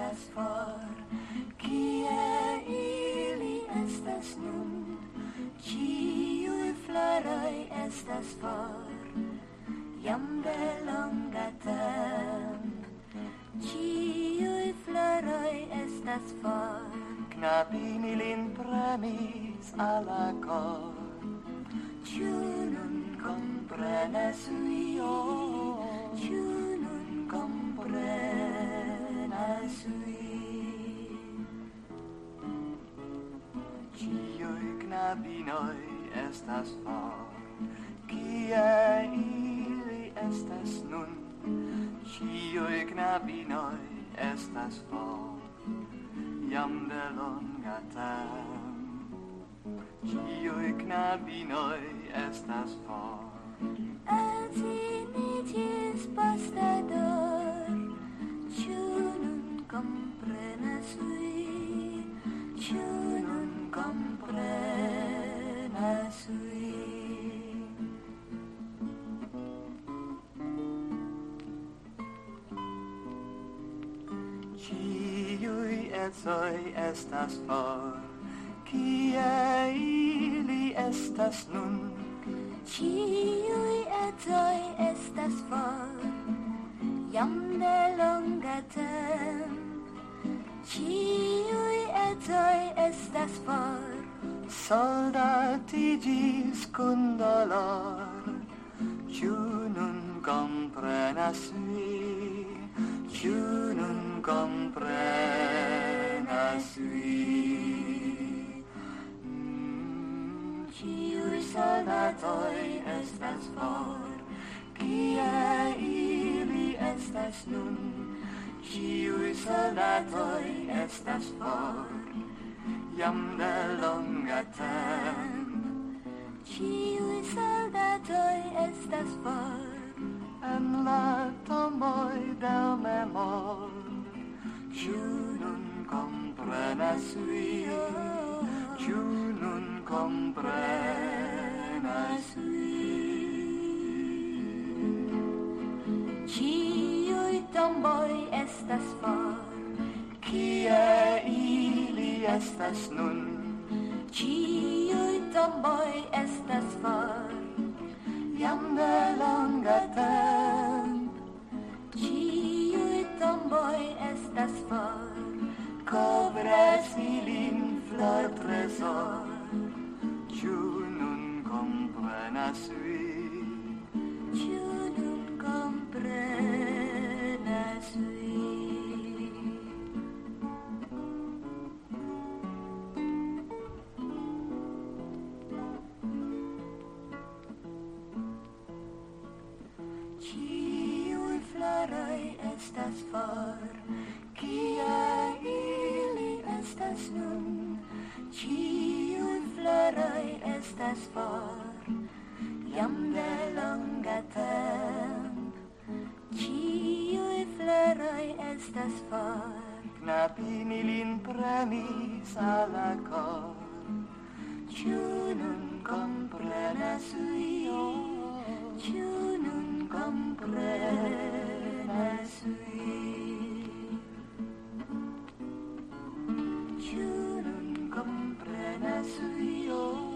estas for Kie ili estas nun Ciui floroi estas for Jam de longa temp Ciui floroi estas for. Knabini lin premis alla cor. Ciu nun comprenes io Ciu knabinoi estas for Kie ili estas nun? Cioi knabinoi estas for Jam de longa tem Cioi knabinoi estas for Edziniĝis poste dor. Ĉu nun comprenas vi Ciu nun comprenas Ciui etsoi estas for, kie ili estas nun. Ciui etsoi estas for, jam de longa tem. Ciui etsoi estas for, soldatigis kun dolor ciu nun comprenas vi ciu nun comprenas vi Ĉiuj mm, estas for Kie ili estas nun Ĉiuj soldatoi estas for jam de longa tem Ciui soldatoi estas for En la tomboi del memor. Ciu nun comprenas vi Ciu nun comprenas vi Ciui tomboi estas for estas nun. Ciui tomboi estas for Jam de longa temp. Ciui tomboi estas for Cobres ilin flor tresor. Ciu nun comprenas vi Ciu estas for kia ili estas nun ciun floroi estas for jam de longa temp ciui floroi estas for. Knabin ilin premis ala cor ciu nun comprenas io ciu Señor.